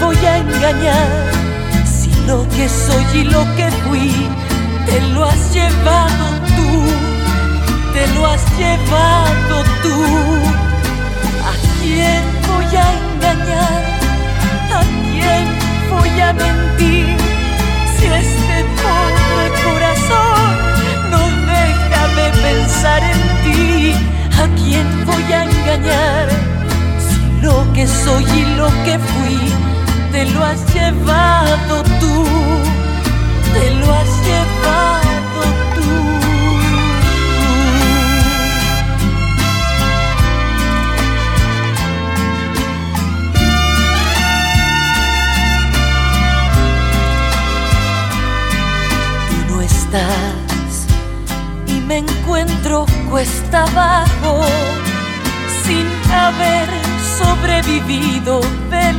voy a engañar? Si lo que soy y lo que fui te lo has llevado tú, te lo has llevado tú. ¿A quién voy a engañar? ¿A quién voy a mentir? Si este pobre corazón no deja de pensar en ti, ¿a quién voy a engañar? Si lo que soy y lo que fui te lo has llevado tú, te lo has llevado tú. Tú no estás y me encuentro cuesta abajo sin haber sobrevivido del